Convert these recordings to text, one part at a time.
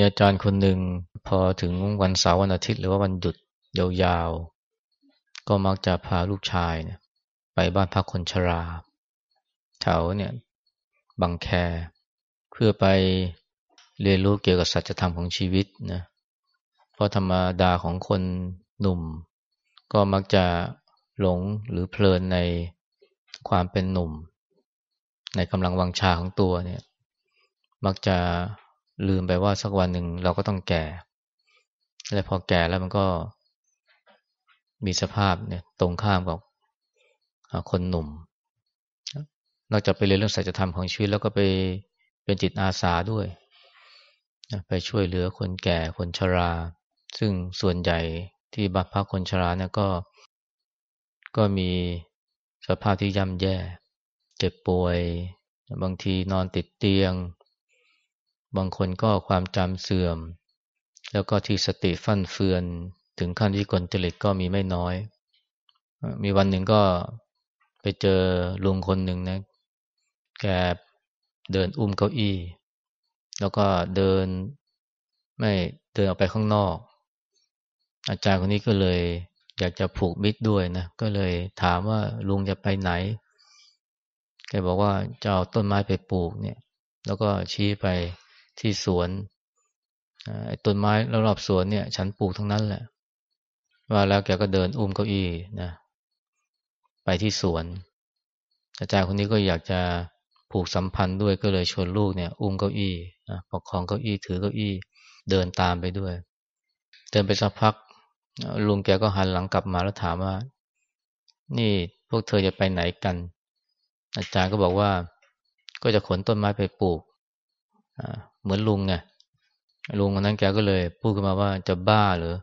ีอาจารย์คนหนึ่งพอถึงวันเสาร์วันอาทิตย์หรือว่าวันหยุดยาวๆ ก็มักจะพาลูกชายเนี่ยไปบ้านพักคนชราแถวเนี่ยบางแค เพื่อไปเรียนรู้เกี่ยวกับสัจธรรมของชีวิตนะเพราะธรรมดาของคนหนุ่ม ก็มักจะหลงหรือเพลินในความเป็นหนุ่ม ในกำลังวังชาของตัวเนี่ย มักจะ ลืมไปว่าสักวันหนึ่งเราก็ต้องแก่ และพอแก่แล้วมันก็มีสภาพเนี่ยตรงข้ามกับคนหนุ่ม นอกจากไปเรียนเรื่องสัจธรรมของชีวิตแล้วก็ไปเป็นจิตอาสาด้วย ไปช่วยเหลือคนแก่คนชรา ซึ่งส่วนใหญ่ที่บัพพักคนชราเนี่ยก็ ก็มีสภาพที่ย่ำแย่ เจ็บป่วย บางทีนอนติดเตียง บางคนก็ความจำเสื่อม แล้วก็ที่สติฟั่นเฟือน ถึงขั้นวิกลจริตก็มีไม่น้อย มีวันหนึ่งก็ไปเจอลุงคนหนึ่งนะ แกเดินอุ้มเก้าอี้ แล้วก็เดินไม่เดินออกไปข้างนอก อาจารย์คนนี้ก็เลยอยากจะผูกมิตรด้วยนะ ก็เลยถามว่าลุงจะไปไหน แกบอกว่าจะเอาต้นไม้ไปปลูกเนี่ย แล้วก็ชี้ไป ที่สวนต้นไม้รอบๆสวนเนี่ย ฉันปลูกทั้งนั้นแหละ ว่าแล้วแกก็เดินอุ้มเก้าอี้นะไปที่สวน อาจารย์คนนี้ก็อยากจะผูกสัมพันธ์ด้วยก็เลยชวนลูกเนี่ย อุ้มเก้าอี้นะประคองเก้าอี้ถือเก้าอี้เดินตามไปด้วย เดินไปสักพักลุงแกก็หันหลังกลับมาแล้วถามว่า นี่พวกเธอจะไปไหนกัน อาจารย์ก็บอกว่า ก็จะขนต้นไม้ไปปลูก เหมือนลุงไงลุงคนนั้นแกก็เลย พูดขึ้นมาว่าจะบ้าหรือ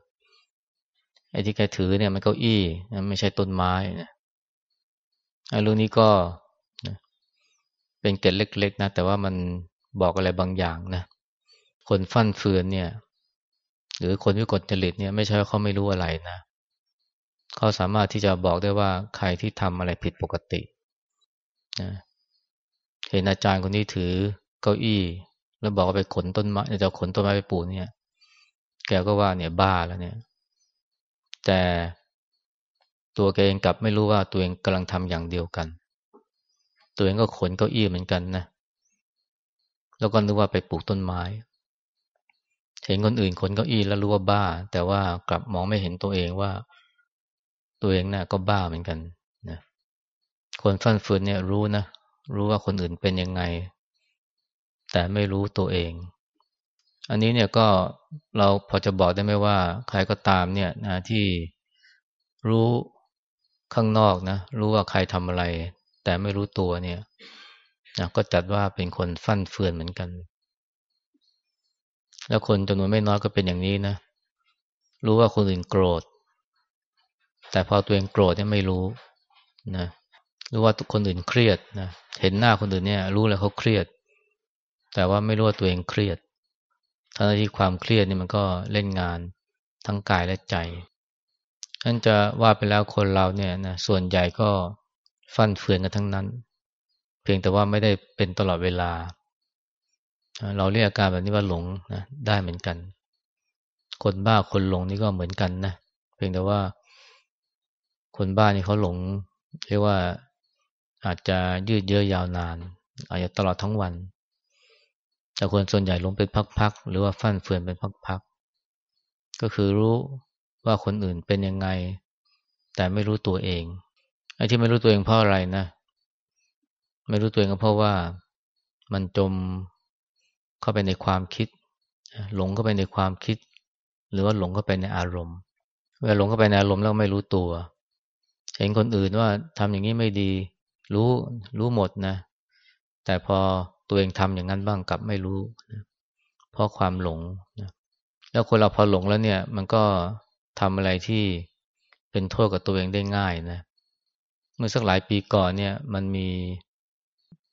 ไอ้ที่แกถือเนี่ยมันเก้าอี้ไม่ใช่ต้นไม้นะไอ้ลุงนี้ก็เป็นเกล็ดเล็ก ๆ นะ แต่ว่ามันบอกอะไรบางอย่างนะคนฟั่นเฟือนเนี่ย หรือคนวิกลจริตเนี่ย ไม่ใช่ว่าเขาไม่รู้อะไรนะเขาสามารถที่จะบอกได้ว่าใครที่ทำอะไรผิดปกตินะเห็นอาจารย์คนนี้ถือเก้าอี้ แล้วบอกว่าไปขนต้นไม้จะขนต้นไม้ไปปลูกเนี่ย แกก็ว่าเนี่ยบ้าแล้วเนี่ย แต่ตัวแกเองกลับไม่รู้ว่าตัวเองกำลังทำอย่างเดียวกัน ตัวเองก็ขนเก้าอี้เหมือนกันนะ แล้วก็นึกว่าไปปลูกต้นไม้ เห็นคนอื่นขนเก้าอี้แล้วรู้ว่าบ้า แต่ว่ากลับมองไม่เห็นตัวเองว่า ตัวเองน่ะก็บ้าเหมือนกันนะคนฟั่นฟืนเนี่ยรู้นะรู้ว่าคนอื่นเป็นยังไง แต่ไม่รู้ตัวเอง อันนี้เนี่ยก็เราพอจะบอกได้ไหมว่า ใครก็ตามเนี่ยนะที่รู้ข้างนอกนะรู้ว่าใครทำอะไร แต่ไม่รู้ตัวเนี่ยนะก็จัดว่าเป็นคนฟั่นเฟือนเหมือนกัน แล้วคนจำนวนไม่น้อยก็เป็นอย่างนี้นะ รู้ว่าคนอื่นโกรธ แต่พอตัวเองโกรธเนี่ยไม่รู้นะรู้ว่าคนอื่นเครียดนะเห็นหน้าคนอื่นเนี่ย รู้แล้วเขาเครียด แต่ว่าไม่รู้ว่าตัวเองเครียดทั้งที่ความเครียดนี่มันก็เล่นงานทั้งกายและใจนั่นจะว่าไปแล้วคนเราเนี่ยนะส่วนใหญ่ก็ฟั่นเฟือนกันทั้งนั้น เพียงแต่ว่าไม่ได้เป็นตลอดเวลา เราเรียกอาการแบบนี้ว่าหลงนะได้เหมือนกัน คนบ้าคนหลงนี่ก็เหมือนกันนะเพียงแต่ว่า คนบ้านี่เขาหลง เรียกว่าอาจจะยืดเยื้อยาวนาน อาจจะตลอดทั้งวัน แต่คนส่วนใหญ่ลงเป็นพักๆหรือว่าฟั่นเฟือนเป็นพักๆก็คือรู้ว่าคนอื่นเป็นยังไง แต่ไม่รู้ตัวเองไอ้ที่ไม่รู้ตัวเองเพราะอะไรนะ ไม่รู้ตัวเองก็เพราะว่ามันจมเข้าไปในความคิด หลงเข้าไปในความคิด หรือว่าหลงเข้าไปในอารมณ์เวลาหลงเข้าไปในอารมณ์แล้วไม่รู้ตัวเห็นคนอื่นว่าทำอย่างนี้ไม่ดี รู้รู้หมดนะ แต่พอ ตัวเองทำอย่างนั้นบ้างกับไม่รู้นะเพราะความหลงนะแล้วคนเราพอหลงแล้วเนี่ย มันก็ทำอะไรที่เป็นโทษกับตัวเองได้ง่ายนะ เมื่อสักหลายปีก่อนเนี่ย มันมี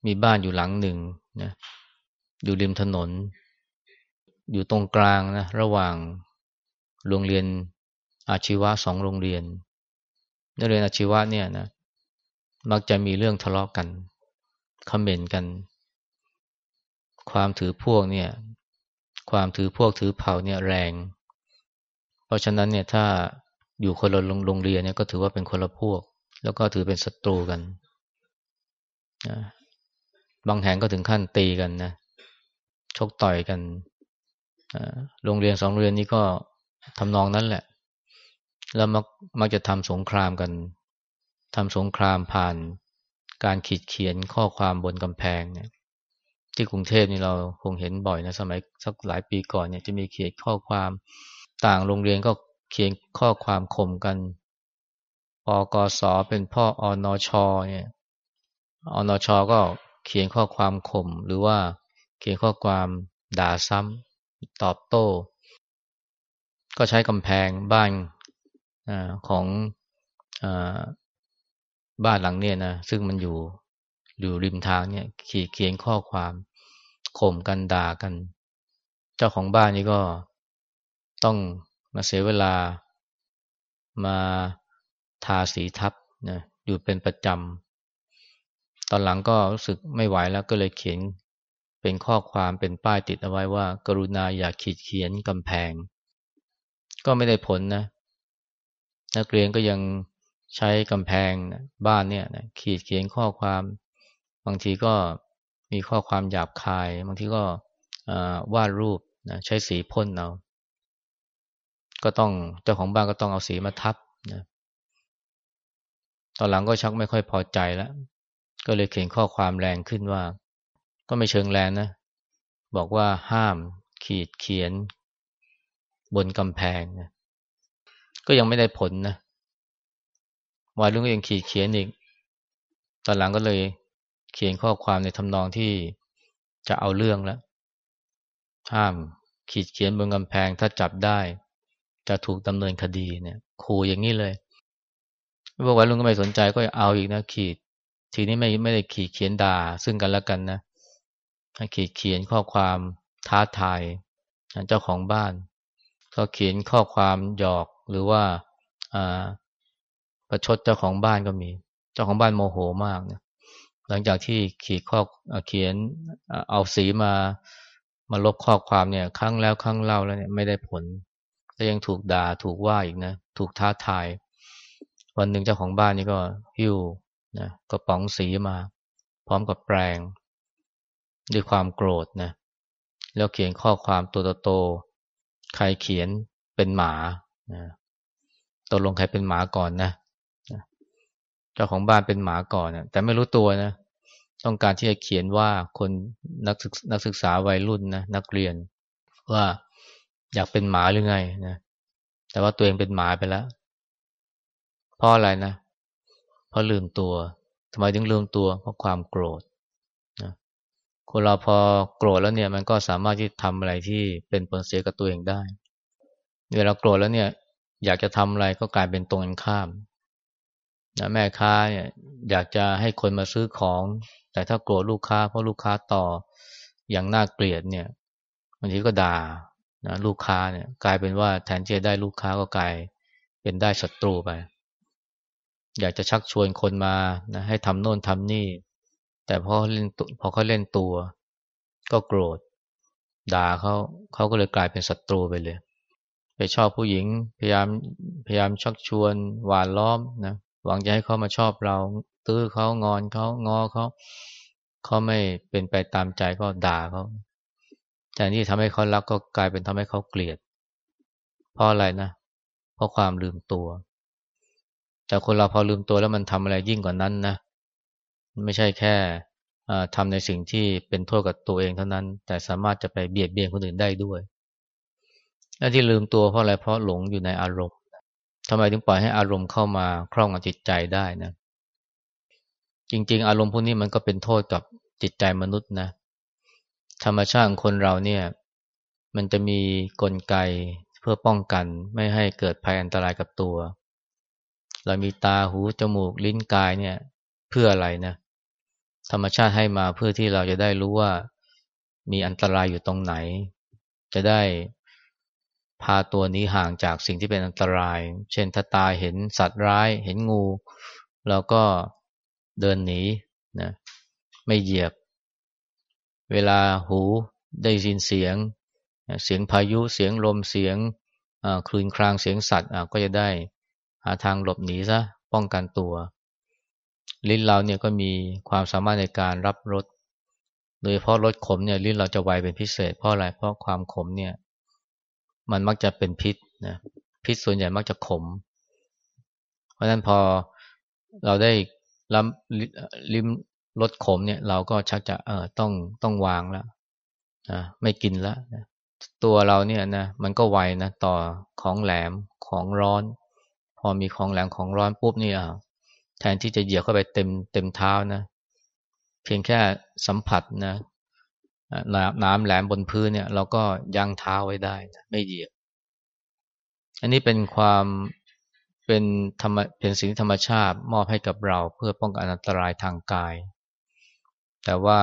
มีบ้านอยู่หลังหนึ่งนะอยู่ริมถนน อยู่ตรงกลางนะระหว่างโรงเรียนอาชีวะสองโรงเรียนนักเรียนอาชีวะเนี่ยนะมักจะมีเรื่องทะเลาะกกันคอมเมนต์กัน ความถือพวกเนี่ย ความถือพวกถือเผ่าเนี่ยแรง เพราะฉะนั้นเนี่ยถ้าอยู่คนละโรงเรียนเนี่ยก็ถือว่าเป็นคนละพวก แล้วก็ถือเป็นศัตรูกันนะบางแห่งก็ถึงขั้นตีกันนะชกต่อยกันโรงเรียนสองโรงเรียนนี้ก็ทำนองนั้นแหละ แล้วมักมักจะทำสงครามกันทำสงครามผ่านการขีดเขียนข้อความบนกำแพงเนี่ย ที่กรุงเทพนี่เราคงเห็นบ่อยนะสมัยสักหลายปีก่อนเนี่ยจะมีเขียนข้อความต่างโรงเรียนก็เขียนข้อความข่มกันปกสเป็นพ่ออนชเนี่ยอนชก็เขียนข้อความข่มหรือว่าเขียนข้อความด่าซ้ำตอบโต้ ก็ใช้กำแพงบ้านอของอบ้านหลังเนี่ยนะซึ่งมันอยู่ อยู่ริมทางเนี่ยขีดเขียนข้อความข่มกันด่ากัน เจ้าของบ้านนี่ก็ต้องมาเสียเวลามาทาสีทับนะอยู่เป็นประจำ ตอนหลังก็รู้สึกไม่ไหวแล้วก็เลยเขียนเป็นข้อความเป็นป้ายติดเอาไว้ว่า กรุณาอย่าขีดเขียนกำแพง ก็ไม่ได้ผลนะ นักเรียนก็ยังใช้กำแพงบ้านเนี่ยขีดเขียนข้อความ บางทีก็มีข้อความหยาบคาย บางทีก็วาดรูปนะใช้สีพ่นเอา ก็ต้องเจ้าของบ้านก็ต้องเอาสีมาทับนะตอนหลังก็ชักไม่ค่อยพอใจแล้ว ก็เลยเขียนข้อความแรงขึ้นว่า ก็ไม่เชิงแรงนะ บอกว่าห้ามขีดเขียน บนกำแพงนะก็ยังไม่ได้ผลนะวายรุ่งก็ยังขีดเขียนอีก ตอนหลังก็เลย เขียนข้อความในทำนองที่จะเอาเรื่องแล้วห้ามขีดเขียนบนกำแพงถ้าจับได้ จะถูกดำเนินคดีเนี่ยขู่อย่างนี้เลยพวกวัยรุ่นก็ไม่สนใจก็เอาอีกนะขีด ทีนี้ไม่ไม่ได้ขีดเขียนด่า ซึ่งกันและกันนะขีดเขียนข้อความท้าทายเจ้าของบ้าน ก็เขียนข้อความหยอกหรือว่าประชดเจ้าของบ้านก็มี เจ้าของบ้านโมโหมากนะ หลังจากที่ขีดข้อเขียนเอาสีมามาลบข้อความเนี่ยครั้งแล้วครั้งเล่าแล้วเนี่ยไม่ได้ผลแล้วยังถูกด่าถูกว่าอีกนะ ถูกท้าทาย วันหนึ่งเจ้าของบ้านนี่ก็หิ้วนะกระป๋องสีมา พร้อมกับแปรง ด้วยความโกรธนะแล้วเขียนข้อความตัวโตๆใครเขียนเป็นหมานะตกลงใครเป็นหมาก่อนนะ เจ้าของบ้านเป็นหมาก่อนนะแต่ไม่รู้ตัวนะ ต้องการที่จะเขียนว่าคนนักศึกนักศึกษาวัยรุ่นนะนักเรียน ว่าอยากเป็นหมาหรือไงนะแต่ว่าตัวเองเป็นหมาไปแล้วเพราะอะไรนะเพราะลืมตัวทำไมถึงลืมตัวเพราะความโกรธนะคนเราพอโกรธแล้วเนี่ย มันก็สามารถที่ทำอะไรที่เป็นผลเสียกับตัวเองได้เวลาโกรธแล้วเนี่ย อยากจะทำอะไรก็กลายเป็นตรงกันข้าม นะแม่ค้าเนี่ยอยากจะให้คนมาซื้อของ แต่ถ้าโกรธลูกค้าเพราะลูกค้าต่ออย่างน่าเกลียดเนี่ยบางทีก็ด่านะลูกค้าเนี่ยกลายเป็นว่าแทนที่จะได้ลูกค้าก็กลายเป็นได้ศัตรูไป อยากจะชักชวนคนมานะให้ทำโน่นทำนี่ แต่พอเล่นพอเขาเล่นตัว ก็โกรธด่าเขาเขาก็เลยกลายเป็นศัตรูไปเลย ไปชอบผู้หญิงพยายามพยายามชักชวนหวานล้อมนะ หวังจะให้เขามาชอบเรา ตื้อเขางอนเขางอเขาเขาไม่เป็นไปตามใจก็ด่าเขาแต่นี่ทำให้เขารักก็กลายเป็นทำให้เขาเกลียด เพราะอะไรนะ เพราะความลืมตัว แต่คนเราพอลืมตัวแล้วมันทำอะไรยิ่งกว่านั้นนะ ไม่ใช่แค่ทำในสิ่งที่เป็นโทษกับตัวเองเท่านั้น แต่สามารถจะไปเบียดเบียนคนอื่นได้ด้วยและที่ลืมตัวเพราะอะไรเพราะหลงอยู่ในอารมณ์ ทำไมถึงปล่อยให้อารมณ์เข้ามาครอบงำจิตใจได้นะ จริง ๆ อารมณ์พวกนี้มันก็เป็นโทษกับจิตใจมนุษย์นะ ธรรมชาติของคนเราเนี่ย มันจะมีกลไกเพื่อป้องกันไม่ให้เกิดภัยอันตรายกับตัว เรามีตาหู จมูก ลิ้นกายเนี่ย เพื่ออะไรนะ ธรรมชาติให้มาเพื่อที่เราจะได้รู้ว่ามีอันตรายอยู่ตรงไหน จะได้ พาตัวนี้ห่างจากสิ่งที่เป็นอันตราย เช่นถ้าตาเห็นสัตว์ร้าย เห็นงู เราก็เดินหนีนะไม่เหยียบ เวลาหูได้ยินเสียง เสียงพายุเสียงลมเสียงคลื่นครางเสียงสัตว์ก็จะได้หาทางหลบหนีซะป้องกันตัว ลิ้นเราเนี่ยก็มีความสามารถในการรับรสโดยเพราะรสขมเนี่ยลิ้นเราจะไวเป็นพิเศษเพราะอะไรเพราะความขมเนี่ย มันมักจะเป็นพิษนะพิษส่วนใหญ่มักจะขม เพราะฉะนั้นพอเราได้รับลิ้มรสขมเนี่ย เราก็ชักจะเออต้องต้องวางแล้วนะไม่กินแล้วนะตัวเราเนี่ยนะมันก็ไวนะต่อของแหลมของร้อน พอมีของแหลมของร้อนปุ๊บนี่อะแทนที่จะเหยียบเข้าไปเต็มเต็มเท้านะ เพียงแค่สัมผัสนะ น้ำแหลมบนพื้นเนี่ย เราก็ยั้งเท้าไว้ได้ไม่เหยียบ อันนี้เป็นความเป็นธรรมเป็นสิ่งธรรมชาติมอบให้กับเราเพื่อป้องกันอันตรายทางกาย แต่ว่า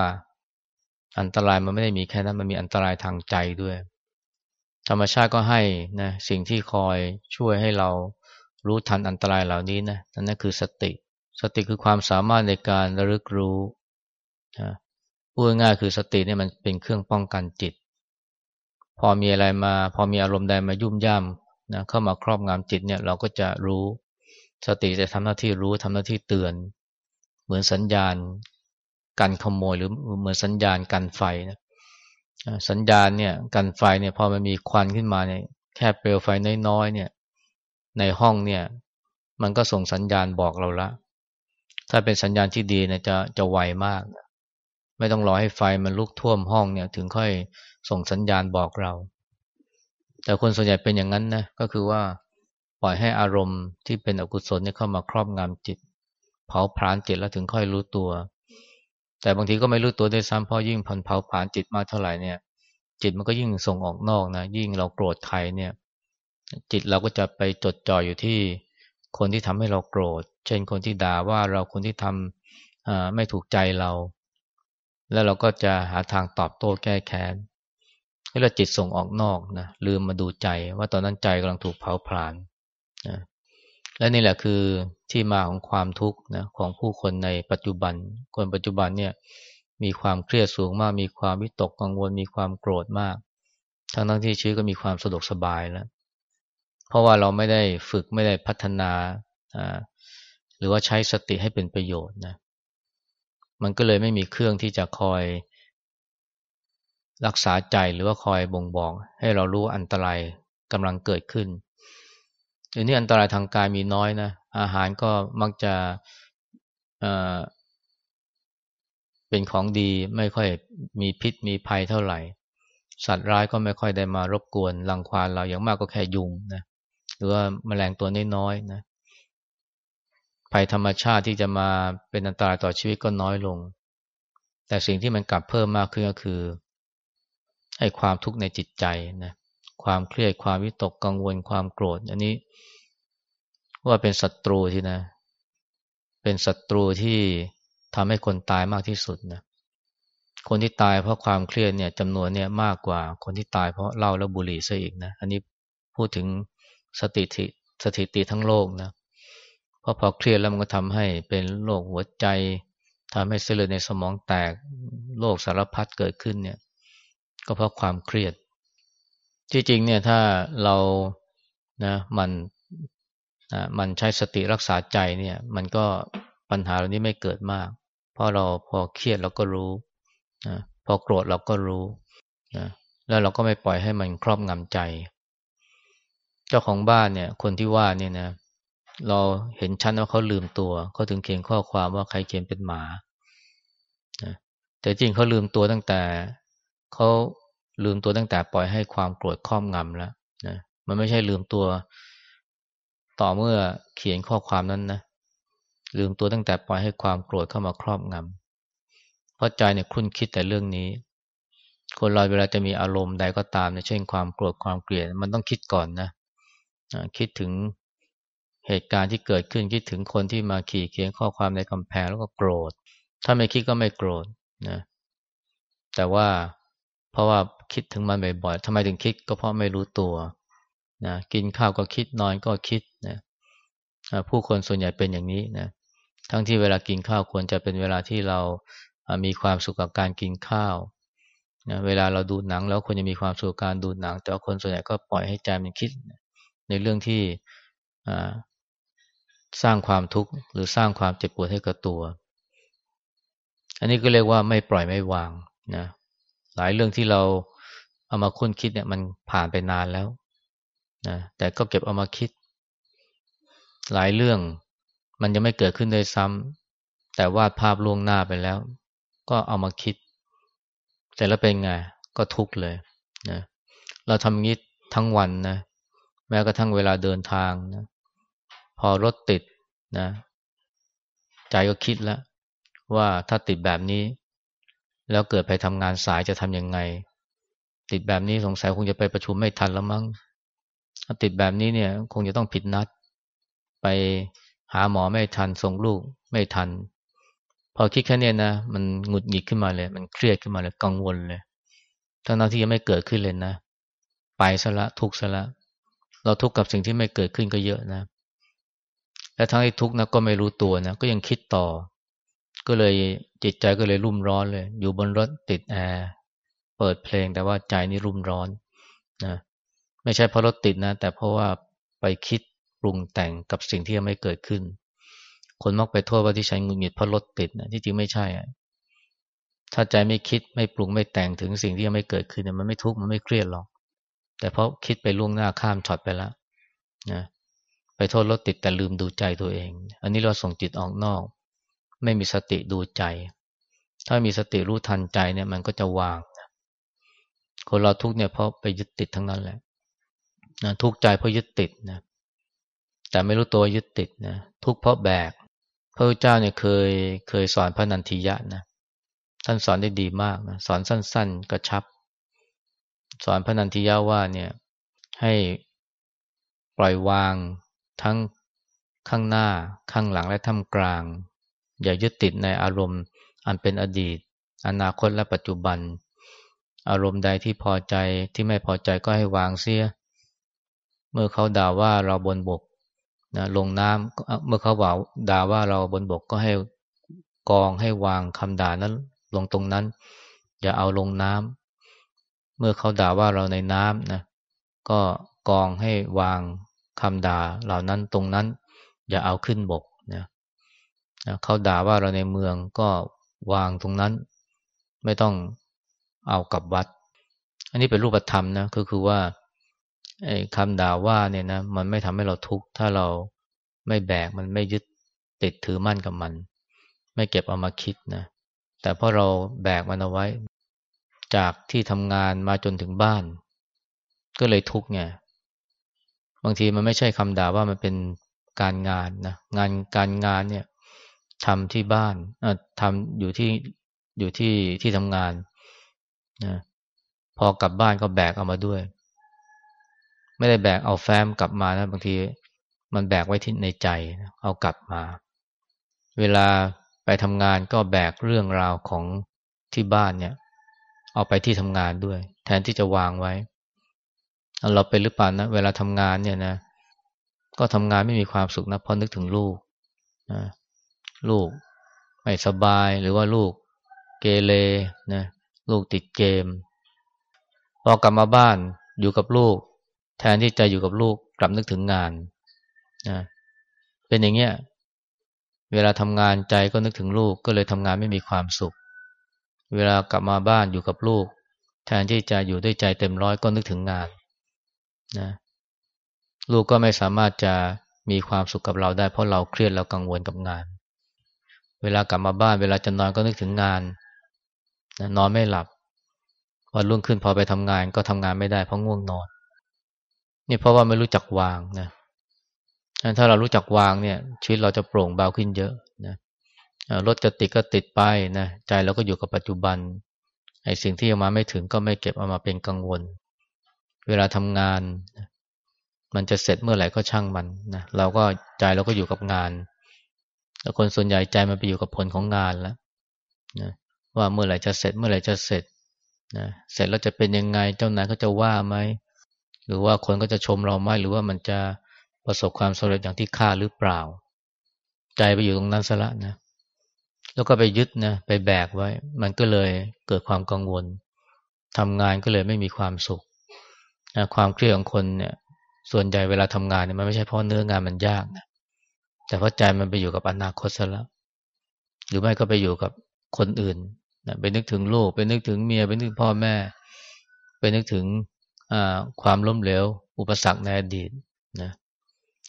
อันตรายมันไม่ได้มีแค่นั้นมันมีอันตรายทางใจด้วย ธรรมชาติก็ให้นะสิ่งที่คอยช่วยให้เรารู้ทันอันตรายเหล่านี้นะนั่นคือสติ สติคือความสามารถในการระลึกรู้นะ พูดง่ายคือสติเนี่ยมันเป็นเครื่องป้องกันจิต พอมีอะไรมา พอมีอารมณ์ใดมายุ่มย่ำนะเข้ามาครอบงำจิตเนี่ยเราก็จะรู้สติจะทำหน้าที่รู้ทำหน้าที่เตือน เหมือนสัญญาณกันขโมยหรือเหมือนสัญญาณกันไฟนะสัญญาณเนี่ยกันไฟเนี่ยพอมันมีควันขึ้นมาเนี่ยแค่เปลวไฟน้อยๆเนี่ย ในห้องเนี่ย มันก็ส่งสัญญาณบอกเราละ ถ้าเป็นสัญญาณที่ดีเนี่ยจะจะไวมากนะ ไม่ต้องรอให้ไฟมันลุกท่วมห้องเนี่ย ถึงค่อยส่งสัญญาณบอกเรา แต่คนส่วนใหญ่เป็นอย่างนั้นนะก็คือว่าปล่อยให้อารมณ์ที่เป็นอกุศลเนี่ยเข้ามาครอบงำจิต เผาผลาญจิตแล้วถึงค่อยรู้ตัว แต่บางทีก็ไม่รู้ตัวด้วยซ้ำเพราะยิ่งผ่อนเผาผลาญจิตมากเท่าไหร่เนี่ย จิตมันก็ยิ่งส่งออกนอกนะยิ่งเราโกรธใครเนี่ย จิตเราก็จะไปจดจ่ออยู่ที่คนที่ทำให้เราโกรธ เช่นคนที่ด่าว่าเราคนที่ทำไม่ถูกใจเรา แล้วเราก็จะหาทางตอบโต้แก้แค้นให้เราจิตส่งออกนอกนะลืมมาดูใจว่าตอนนั้นใจกำลังถูกเผาผลาญนะและนี่แหละคือที่มาของความทุกข์นะของผู้คนในปัจจุบัน คนปัจจุบันเนี่ยมีความเครียดสูงมาก มีความวิตกกังวล มีความโกรธมาก ทั้งทั้งที่ชีวิตก็มีความสะดวกสบายแล้ว เพราะว่าเราไม่ได้ฝึกไม่ได้พัฒนาหรือว่าใช้สติให้เป็นประโยชน์นะ มันก็เลยไม่มีเครื่องที่จะคอยรักษาใจหรือว่าคอยบ่งบอก ให้เรารู้อันตรายกำลังเกิดขึ้นเดี๋ยวนี้อันตรายทางกายมีน้อยนะ อาหารก็มักจะเเป็นของดีไม่ค่อยมีพิษมีภัยเท่าไหร่ สัตว์ร้ายก็ไม่ค่อยได้มารบกวนรังควานเราอย่างมากก็แค่ยุงนะหรือว่าแมลงตัวน้อยๆนะ ภัยธรรมชาติที่จะมาเป็นอันตรายต่อชีวิตก็น้อยลง แต่สิ่งที่มันกลับเพิ่มมากขึ้นก็คือให้ความทุกข์ในจิตใจนะความเครียดความวิตกกังวลความโกรธ อันนี้ ว่าเป็นศัตรูที่นะ เป็นศัตรูที่ทำให้คนตายมากที่สุดนะคนที่ตายเพราะความเครียดเนี่ยจำนวนเนี่ยมากกว่าคนที่ตายเพราะเหล้าและบุหรี่ซะอีกนะ อันนี้พูดถึงสถิติสถิติทั้งโลกนะ เพราะพอเครียดแล้วมันก็ทำให้เป็นโรคหัวใจทำให้เส้นเลือดในสมองแตกโรคสารพัดเกิดขึ้นเนี่ย ก็เพราะความเครียด ที่จริงเนี่ยถ้าเรานะมันนะมันใช้สติรักษาใจเนี่ย มันก็ปัญหาเหล่านี้ไม่เกิดมาก เพราะเราพอเครียดเราก็รู้นะพอโกรธเราก็รู้นะแล้วเราก็ไม่ปล่อยให้มันครอบงำใจ เจ้าของบ้านเนี่ย คนที่ว่าเนี่ยนะเเราเห็นชัดว่าเขาลืมตัวเขาถึงเขียนข้อความว่าใครเขียนเป็นหมาแต่จริงเขาลืมตัวตั้งแต่เขาลืมตัวตั้งแต่ปล่อยให้ความโกรธครอบงำแล้วนะมันไม่ใช่ลืมตัว ต่อเมื่อเขียนข้อความนั้นนะลืมตัวตั้งแต่ปล่อยให้ความโกรธเข้ามาครอบงำเพราะใจเนี่ยคุ้นคิดแต่เรื่องนี้ คนเราเวลาจะมีอารมณ์ใดก็ตามเนเช่นความโกรธความเกลียดมันต้องคิดก่อนนะคิดถึง เหตุการณ์ที่เกิดขึ้นคิดถึงคนที่มาขี่เขียนข้อความในกำแพงแล้วก็โกรธ ถ้าไม่คิดก็ไม่โกรธนะแต่ว่าเพราะว่าคิดถึงมันบ่อยๆทำไมถึงคิดก็เพราะไม่รู้ตัวนะกินข้าวก็คิดนอนก็คิดนะผู้คนส่วนใหญ่เป็นอย่างนี้นะทั้งที่เวลากินข้าวควรจะเป็นเวลาที่เรามีความสุขกับการกินข้าวนะเวลาเราดูหนังแล้วคนจะมีความสุขการดูหนัง แต่คนส่วนใหญ่ก็ปล่อยให้ใจมันคิด ในเรื่องที่ สร้างความทุกข์หรือสร้างความเจ็บปวดให้กับตัว อันนี้ก็เรียกว่าไม่ปล่อยไม่วางนะหลายเรื่องที่เราเอามาคุ้นคิดเนี่ยมันผ่านไปนานแล้วนะแต่ก็เก็บเอามาคิด หลายเรื่องมันยังไม่เกิดขึ้นเลยซ้ำแต่วาดภาพล่วงหน้าไปแล้ว ก็เอามาคิด แต่แล้วเป็นไงก็ทุกข์เลยนะเราทำงี้ทั้งวันนะแม้กระทั่งเวลาเดินทางนะ พอรถติดนะ ใจก็คิดแล้ว ว่าถ้าติดแบบนี้ แล้วเกิดไปทำงานสายจะทำยังไง ติดแบบนี้สงสัยคงจะไปประชุมไม่ทันแล้วมั้งติดแบบนี้เนี่ย คงจะต้องผิดนัด ไปหาหมอไม่ทันส่งลูกไม่ทัน พอคิดแค่นี้นะมันหงุดหงิดขึ้นมาเลย มันเครียดขึ้นมาเลยกังวลเลยทั้งนั้นที่ยังไม่เกิดขึ้นเลยนะ ไปซะละทุกซะละ เราทุกข์กับสิ่งที่ไม่เกิดขึ้นก็เยอะนะ และทั้งที่ทุกข์นะก็ไม่รู้ตัวนะก็ยังคิดต่อ ก็เลยจิตใจก็เลยรุ่มร้อนเลย อยู่บนรถติดแอร์เปิดเพลงแต่ว่าใจนี่รุ่มร้อนนะไม่ใช่เพราะรถติดนะ แต่เพราะว่าไปคิดปรุงแต่งกับสิ่งที่ยังไม่เกิดขึ้น คนมักไปโทษว่าที่ฉันงุนหงิดเพราะรถติดนะที่จริงไม่ใช่อะถ้าใจไม่คิดไม่ปรุงไม่แต่งถึงสิ่งที่ยังไม่เกิดขึ้นมันไม่ทุกข์มันไม่เครียดหรอก แต่เพราะคิดไปล่วงหน้าข้ามช็อตไปแล้วนะ ไปโทษรถติดแต่ลืมดูใจตัวเอง อันนี้เราส่งจิตออกนอก ไม่มีสติดูใจ ถ้ามีสติรู้ทันใจเนี่ยมันก็จะวาง คนเราทุกเนี่ยเพราะไปยึดติดทั้งนั้นแหละนะทุกใจเพราะยึดติดนะ แต่ไม่รู้ตัวยึดติดนะ ทุกเพราะแบก พระพุทธเจ้าเนี่ยเคยเคยสอนพระนันทิยะนะ ท่านสอนได้ดีมากนะ สอนสั้น ๆ กระชับ สอนพระนันทิยะว่าเนี่ยให้ปล่อยวาง ทั้งข้างหน้าข้างหลังและท่ามกลาง อย่ายึดติดในอารมณ์อันเป็นอดีต อนาคตและปัจจุบัน อารมณ์ใดที่พอใจที่ไม่พอใจก็ให้วางเสีย เมื่อเขาด่าว่าเราบนบกนะลงน้ำเมื่อเขาว่าด่าว่าเราบนบกก็ให้กองให้วางคำด่านั้นลงตรงนั้น อย่าเอาลงน้ำเมื่อเขาด่าว่าเราในน้ำนะก็กองให้วาง คำด่าเหล่านั้นตรงนั้น อย่าเอาขึ้นบกนะเขาด่าว่าเราในเมืองก็วางตรงนั้น ไม่ต้องเอากลับวัด อันนี้เป็นรูปธรรมนะก็คือว่าคำด่าว่าเนี่ยนะมันไม่ทำให้เราทุกข์ถ้าเราไม่แบกมันไม่ยึดติดถือมั่นกับมัน ไม่เก็บเอามาคิดนะแต่พอเราแบกมันเอาไว้ จากที่ทำงานมาจนถึงบ้าน ก็เลยทุกข์ไง บางทีมันไม่ใช่คำด่าว่ามันเป็นการงานนะงานการงานเนี่ยทำที่บ้านทำอยู่ที่อยู่ที่ที่ทำงานนะพอกลับบ้านก็แบกเอามาด้วย ไม่ได้แบกเอาแฟ้มกลับมานะบางทีมันแบกไว้ที่ในใจเอากลับมา เวลาไปทำงานก็แบกเรื่องราวของที่บ้านเนี่ย เอาไปที่ทำงานด้วย แทนที่จะวางไว้ เราเป็นหรือเปล่านะเวลาทำงานเนี่ยนะ ก็ทำงานไม่มีความสุขนะเพราะนึกถึงลูกนะลูกไม่สบายหรือว่าลูกเกเรนะลูกติดเกม พอกลับมาบ้านอยู่กับลูก แทนที่จะอยู่กับลูกกลับนึกถึงงานนะเป็นอย่างเงี้ยเวลาทำงานใจก็นึกถึงลูกก็เลยทำงานไม่มีความสุข เวลากลับมาบ้านอยู่กับลูก แทนที่จะอยู่ด้วยใจเต็มร้อยก็นึกถึงงาน นะลูกก็ไม่สามารถจะมีความสุขกับเราได้ เพราะเราเครียดเรากังวลกับงาน เวลากลับมาบ้าน เวลาจะนอนก็นึกถึงงานนะนอนไม่หลับวันรุ่งขึ้นพอไปทำงานก็ทำงานไม่ได้เพราะง่วงนอน นี่เพราะว่าไม่รู้จักวางนะถ้าเรารู้จักวางเนี่ย ชีวิตเราจะโปร่งเบาขึ้นเยอะนะรถจะติดก็ติดไปนะใจเราก็อยู่กับปัจจุบันไอ้สิ่งที่ยังมาไม่ถึงก็ไม่เก็บเอามาเป็นกังวล เวลาทำงาน มันจะเสร็จเมื่อไหร่ก็ช่างมันนะเราก็ใจเราก็อยู่กับงานแล้วคนส่วนใหญ่ใจมันไปอยู่กับผลของงานแล้วนะว่าเมื่อไหร่จะเสร็จเมื่อไหร่จะเสร็จนะเสร็จแล้วจะเป็นยังไงเจ้านายเขาจะว่าไหมหรือว่าคนก็จะชมเราไหมหรือว่ามันจะประสบความสำเร็จอย่างที่คาดหรือเปล่า ใจไปอยู่ตรงนั้นซะละนะแล้วก็ไปยึดนะไปแบกไว้ มันก็เลยเกิดความกังวลทำงานก็เลยไม่มีความสุข นะความเครียดของคนเนี่ย ส่วนใหญ่เวลาทำงานเนี่ยมันไม่ใช่เพราะเนื้องานมันยากนะแต่เพราะใจมันไปอยู่กับอนาคตซะแล้ว หรือไม่ก็ไปอยู่กับคนอื่นนะไปนึกถึงลูกไปนึกถึงเมียไปนึกพ่อแม่ ไปนึกถึงความล้มเหลว อุปสรรคในอดีตนะ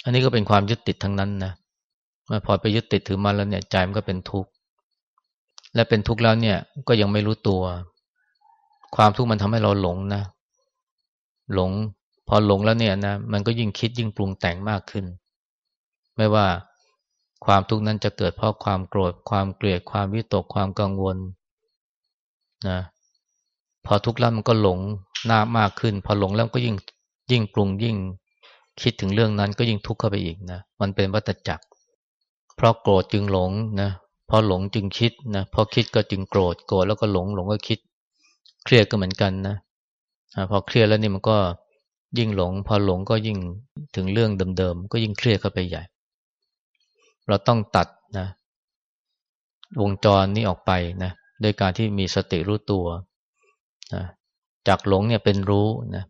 อันนี้ก็เป็นความยึดติดทั้งนั้นนะพอไปยึดติดถือมาแล้วเนี่ยใจมันก็เป็นทุกข์และเป็นทุกข์แล้วเนี่ยก็ยังไม่รู้ตัว ความทุกข์มันทำให้เราหลงนะ หลง พอหลงแล้วเนี่ยนะมันก็ยิ่งคิดยิ่งปรุงแต่งมากขึ้น ไม่ว่าความทุกข์นั้นจะเกิดเพราะความโกรธความเกลียดความวิตกความกังวลนะพอทุกข์แล้วมันก็หลงหน้ามากขึ้น พอหลงแล้วก็ยิ่งยิ่งปรุงยิ่งคิดถึงเรื่องนั้นก็ยิ่งทุกข์เข้าไปอีกนะมันเป็นวัฏจักร เพราะโกรธจึงหลงนะพอหลงจึงคิดนะพอคิดก็จึงโกรธโกรธแล้วก็หลงหลงก็คิด เครียดก็เหมือนกันนะ พอเครียดแล้วนี่มันก็ยิ่งหลง พอหลงก็ยิ่งถึงเรื่องเดิมๆก็ยิ่งเครียดเข้าไปใหญ่ เราต้องตัดนะวงจรนี้ออกไปนะโดยการที่มีสติรู้ตัวนะจากหลงเนี่ยเป็นรู้นะ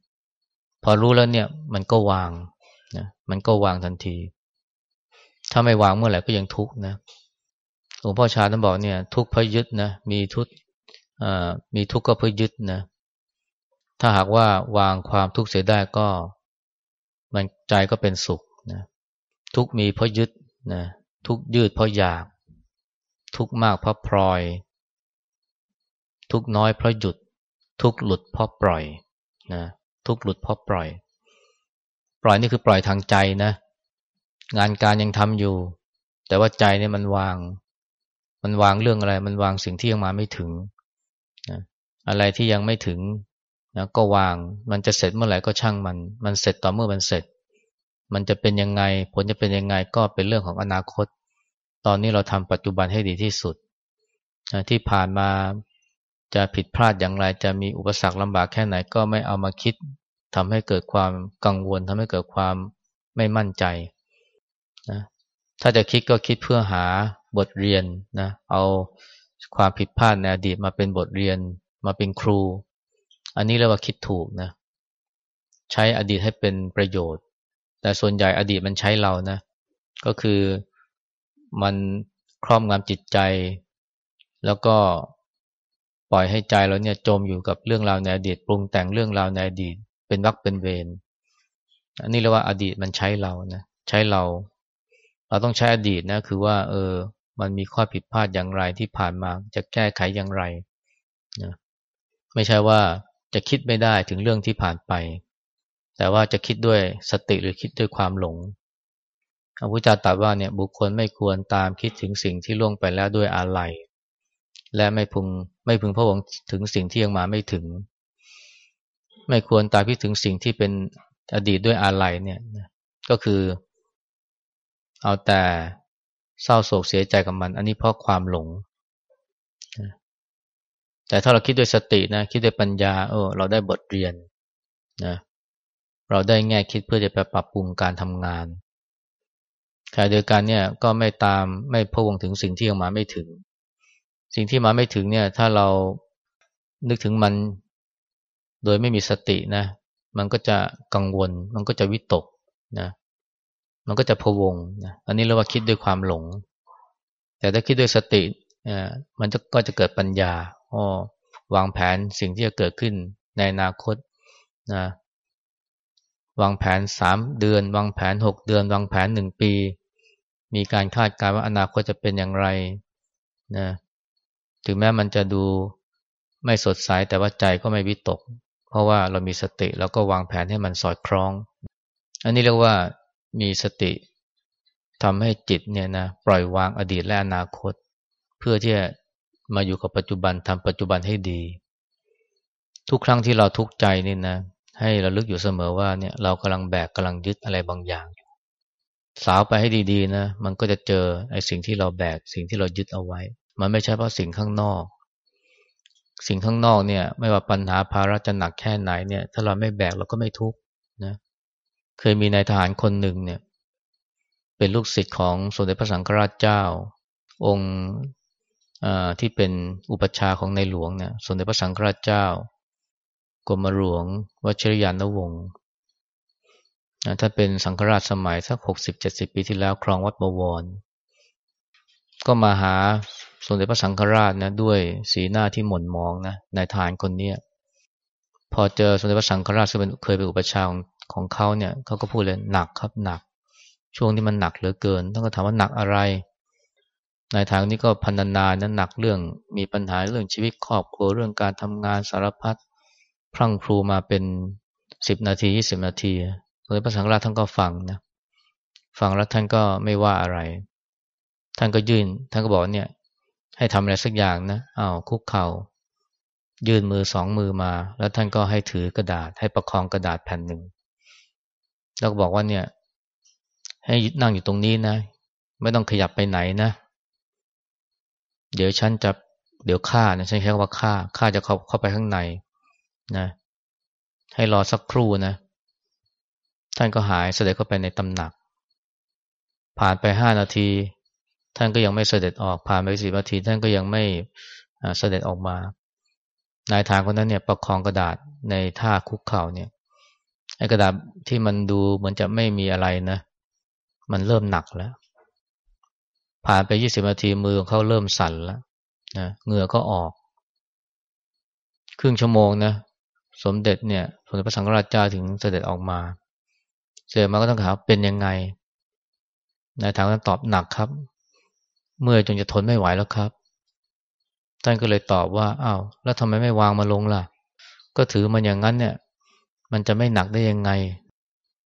พอรู้แล้วเนี่ยมันก็วางนะมันก็วางทันที ถ้าไม่วางเมื่อไหร่ก็ยังทุกข์นะหลวงพ่อชาท่านบอกเนี่ย ทุกข์เพราะยึดนะมีทุกข์มีทุกข์ก็เพราะยึดนะ ถ้าหากว่าวางความทุกข์เสียได้ก็ มันใจก็เป็นสุขนะทุกมีเพราะยึดนะทุกยืดเพราะอยาก ทุกมากเพราะพลอย ทุกน้อยเพราะหยุด ทุกหลุดเพราะปล่อยนะทุกหลุดเพราะปล่อย ปล่อยนี่คือปล่อยทางใจนะ งานการยังทำอยู่ แต่ว่าใจเนี่ยมันวาง มันวางเรื่องอะไร มันวางสิ่งที่ยังมาไม่ถึงนะอะไรที่ยังไม่ถึง นะก็วาง มันจะเสร็จเมื่อไหร่ก็ช่างมัน มันเสร็จต่อเมื่อมันเสร็จ มันจะเป็นยังไง ผลจะเป็นยังไงก็เป็นเรื่องของอนาคต ตอนนี้เราทำปัจจุบันให้ดีที่สุดนะที่ผ่านมาจะผิดพลาดอย่างไร จะมีอุปสรรคลำบากแค่ไหนก็ไม่เอามาคิดทำให้เกิดความกังวลทำให้เกิดความไม่มั่นใจนะถ้าจะคิดก็คิดเพื่อหาบทเรียนนะเอาความผิดพลาดในอดีตมาเป็นบทเรียนมาเป็นครู อันนี้เรียกว่าคิดถูกนะ ใช้อดีตให้เป็นประโยชน์ แต่ส่วนใหญ่อดีตมันใช้เรานะ ก็คือมันครอบงำจิตใจ แล้วก็ปล่อยให้ใจเราเนี่ยจมอยู่กับเรื่องราวในอดีตปรุงแต่งเรื่องราวในอดีต เป็นวักเป็นเวรอันนี้เรียกว่าอดีตมันใช้เรานะใช้เรา เราต้องใช้อดีตนะคือว่า เออ มันมีข้อผิดพลาดอย่างไรที่ผ่านมาจะแก้ไขอย่างไรนะไม่ใช่ว่า จะคิดไม่ได้ถึงเรื่องที่ผ่านไป แต่ว่าจะคิดด้วยสติหรือคิดด้วยความหลงพระพุทธเจ้าตรัสว่าเนี่ยบุคคลไม่ควรตามคิดถึงสิ่งที่ล่วงไปแล้วด้วยอาลัยและไม่พึงไม่พึงพะวงถึงสิ่งที่ยังมาไม่ถึง ไม่ควรตามคิดถึงสิ่งที่เป็นอดีตด้วยอาลัยเนี่ยก็คือ เอาแต่เศร้าโศกเสียใจกับมัน อันนี้เพราะความหลง แต่ถ้าเราคิดด้วยสตินะคิดด้วยปัญญาเออเราได้บทเรียนนะเราได้แง่คิดเพื่อจะไปปรับปรุงการทำงานขณะเดียวกันเนี่ยก็ไม่ตามไม่พะวงถึงสิ่งที่ยังมาไม่ถึง สิ่งที่มาไม่ถึงเนี่ยถ้าเรานึกถึงมันโดยไม่มีสตินะมันก็จะกังวล มันก็จะวิตกนะมันก็จะพวงนะอันนี้เราว่าคิดด้วยความหลง แต่ถ้าคิดด้วยสติอ่ามันก็จะเกิดปัญญา วางแผนสิ่งที่จะเกิดขึ้นในอนาคตนะวางแผนสามเดือน วางแผนหกเดือน วางแผนหนึ่งปี มีการคาดการณ์ว่าอนาคตจะเป็นอย่างไรนะถึงแม้มันจะดูไม่สดใสแต่ว่าใจก็ไม่วิตก เพราะว่าเรามีสติแล้วก็วางแผนให้มันสอดคล้อง อันนี้เรียกว่ามีสติทำให้จิตเนี่ยนะปล่อยวางอดีตและอนาคต เพื่อที่จะ มาอยู่กับปัจจุบันทำปัจจุบันให้ดี ทุกครั้งที่เราทุกข์ใจนี่นะ ให้เราลึกอยู่เสมอว่าเนี่ยเรากำลังแบกกำลังยึดอะไรบางอย่างสาวไปให้ดีๆนะมันก็จะเจอไอ้สิ่งที่เราแบกสิ่งที่เรายึดเอาไว้ มันไม่ใช่เพราะสิ่งข้างนอก สิ่งข้างนอกเนี่ย ไม่ว่าปัญหาภาระจะหนักแค่ไหนเนี่ย ถ้าเราไม่แบกเราก็ไม่ทุกข์นะเคยมีนายทหารคนหนึ่งเนี่ย เป็นลูกศิษย์ของสมเด็จพระสังฆราชเจ้า องค์ ที่เป็นอุปชาของในหลวงเนี่ยสมเด็จพระสังฆราชเจ้ากรมหลวงวชิรยานวงศ์ถ้าเป็นสังฆราชสมัยสักหกสิบเจ็ดสิบปีที่แล้วครองวัดบวร ก็มาหาสมเด็จพระสังฆราชนะด้วยสีหน้าที่หม่นมองนะนายทานคนเนี้ยพอเจอสมเด็จพระสังฆราชซึ่งเคยเป็นอุปชาของเขาเนี่ยเขาก็พูดเลยหนักครับหนัก ช่วงที่มันหนักเหลือเกินต้องก็ถามว่าหนักอะไร นายทางนี้ก็พันนานั้นหนักเรื่องมีปัญหาเรื่องชีวิตครอบครัวเรื่องการทำงานสารพัดพรั่งพรูมาเป็นสิบนาทียี่สิบนาทีสมเด็จพระสังฆราชท่านก็ฟังนะฟังแล้วท่านก็ไม่ว่าอะไร ท่านก็ยื่น ท่านก็บอกเนี่ย ให้ทำอะไรสักอย่างนะอ้าวคุกเขา่า ยื่นมือสองมือมา แล้วท่านก็ให้ถือกระดาษ ให้ประคองกระดาษแผ่นหนึ่งแล้วก็บอกว่าเนี่ย ให้นั่งอยู่ตรงนี้นะ ไม่ต้องขยับไปไหนนะ เดี๋ยวฉันจะเดี๋ยวข้านะฉันใช้คำว่าข้าข้าจะเข้าเข้าไปข้างในนะ ให้รอสักครู่นะ ท่านก็หายเสด็จเข้าไปในตำหนัก ผ่านไปห้านาที ท่านก็ยังไม่เสด็จออกผ่านไปสิบนาที ท่านก็ยังไม่เสด็จออกมานายทางคนนั้นเนี่ยประคองกระดาษในท่าคุกเข่าเนี่ยไอ้กระดาษที่มันดูเหมือนจะไม่มีอะไรนะ มันเริ่มหนักแล้ว ผ่านไปยี่สิบนาทีมือของเขาเริ่มสั่นแล้วนะเหงื่อก็ออก ครึ่งชั่วโมงนะสมเด็จเนี่ยสมเด็จพระสังฆราชเจ้าถึงเสด็จออกมา เสด็จมาก็ต้องถามเป็นยังไงนายทางนั้นตอบหนักครับ เมื่อจนจะทนไม่ไหวแล้วครับท่านก็เลยตอบว่าอ้าวแล้วทำไมไม่วางมาลงล่ะ ก็ถือมันอย่างนั้นเนี่ย มันจะไม่หนักได้ยังไง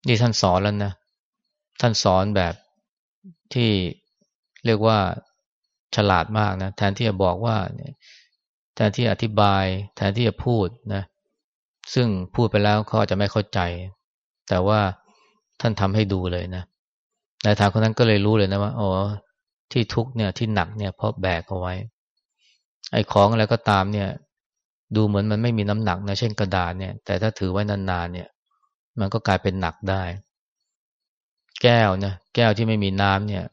นี่ท่านสอนแล้วนะท่านสอนแบบที่ เรียกว่าฉลาดมากนะแทนที่จะบอกว่าแทนที่อธิบาย แทนที่จะพูดนะ ซึ่งพูดไปแล้วเขาจะไม่เข้าใจ แต่ว่าท่านทำให้ดูเลยนะนายทางคนนั้นก็เลยรู้เลยนะว่าอ๋อที่ทุกเนี่ยที่หนักเนี่ยเพราะแบกเอาไว้ ไอ้ของอะไรก็ตามเนี่ย ดูเหมือนมันไม่มีน้ำหนักนะเช่นกระดาษเนี่ย แต่ถ้าถือไว้นานๆเนี่ย มันก็กลายเป็นหนักได้ แก้วนะแก้วที่ไม่มีน้ำเนี่ย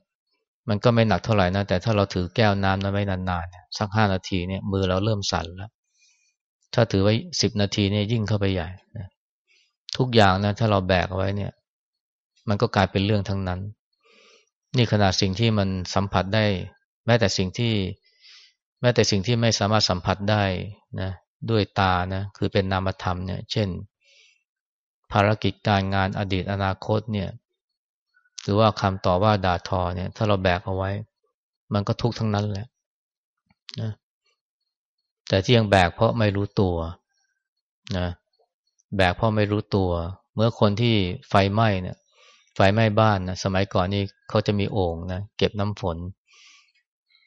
มันก็ไม่หนักเท่าไหร่นะแต่ถ้าเราถือแก้วน้ำนั้นไว้นานๆสักห้านาทีเนี่ยมือเราเริ่มสั่นแล้ว ถ้าถือไว้สิบนาทีเนี่ยยิ่งเข้าไปใหญ่นะทุกอย่างนะถ้าเราแบกเอาไว้เนี่ย มันก็กลายเป็นเรื่องทั้งนั้น นี่ขนาดสิ่งที่มันสัมผัสได้ แม้แต่สิ่งที่ แม้แต่สิ่งที่ไม่สามารถสัมผัสได้นะ ด้วยตานะคือเป็นนามธรรมเนี่ย เช่น ภารกิจการงานอดีตอนาคตเนี่ย หรือว่าคำต่อว่าด่าทอเนี่ย ถ้าเราแบกเอาไว้ มันก็ทุกข์ทั้งนั้นแหละนะแต่ที่ยังแบกเพราะไม่รู้ตัวนะแบกเพราะไม่รู้ตัว เมื่อคนที่ไฟไหม้เนี่ย ไฟไหม้บ้านนะสมัยก่อนนี่เขาจะมีโอ่งนะเก็บน้ำฝน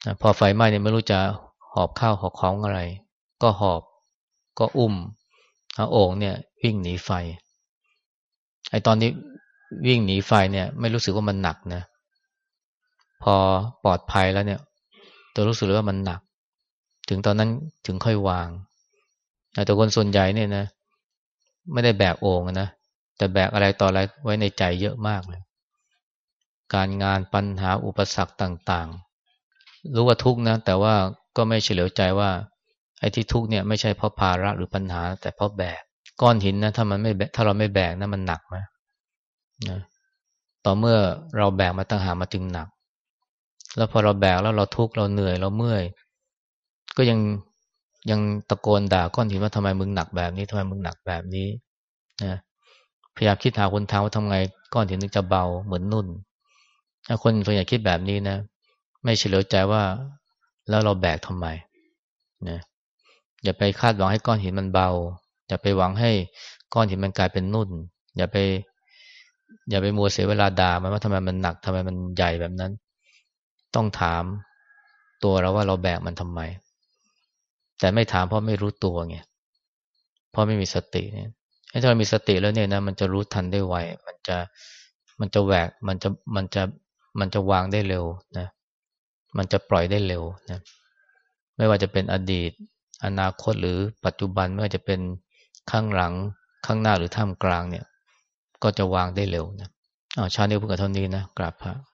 นะพอไฟไหม้เนี่ยไม่รู้จะหอบข้าวหอบของอะไร ก็หอบก็อุ้มเอาโอ่งเนี่ย วิ่งหนีไฟไอตอนนี้ วิ่งหนีไฟเนี่ย ไม่รู้สึกว่ามันหนักนะ พอปลอดภัยแล้วเนี่ยตัวรู้สึกว่ามันหนัก ถึงตอนนั้นถึงค่อยวางแต่คนส่วนใหญ่เนี่ยนะ ไม่ได้แบกโอ่งนะแต่แบกอะไรต่ออะไรไว้ในใจเยอะมากเลย การงานปัญหาอุปสรรคต่างๆ รู้ว่าทุกนะ แต่ว่าก็ไม่เฉลียวใจว่า ไอ้ที่ทุกเนี่ยไม่ใช่เพราะภาระหรือปัญหา แต่เพราะแบกก้อนหินนะถ้ามันไม่ถ้าเราไม่แบกนะมันหนักไหม นะต่อเมื่อเราแบกมาตั้งหามาจึงหนัก แล้วพอเราแบกแล้วเราทุกข์เราเหนื่อยเราเมื่อย ก็ยังยังตะโกนด่าก้อนหินว่าทำไมมึงหนักแบบนี้ทำไมมึงหนักแบบนี้นะพยายามคิดหาคนทางว่าทำไงก้อนหินถึงจะเบาเหมือนนุ่น ถ้าคนส่วนใหญ่คิดแบบนี้นะ ไม่เฉลียวใจว่าแล้วเราแบกทำไมนะอย่าไปคาดหวังให้ก้อนหินมันเบา อย่าไปหวังให้ก้อนหินมันกลายเป็นนุ่น อย่าไป อย่าไปมัวเสียเวลาด่ามันว่าทำไมมันหนักทำไมมันใหญ่แบบนั้น ต้องถามตัวเราว่าเราแบกมันทำไม แต่ไม่ถามเพราะไม่รู้ตัวไงเพราะไม่มีสติเนี่ยถ้าเรามีสติแล้วเนี่ยนะมันจะรู้ทันได้ไวมันจะมันจะแหวกมันจะมันจะมันจะวางได้เร็วนะ มันจะปล่อยได้เร็วนะไม่ว่าจะเป็นอดีต อนาคตหรือปัจจุบันไม่ว่าจะเป็นข้างหลังข้างหน้าหรือท่ามกลางเนี่ย ก็จะวางได้เร็วนะอาชาเนี้พูดกับเท่านี้นะกราบพระ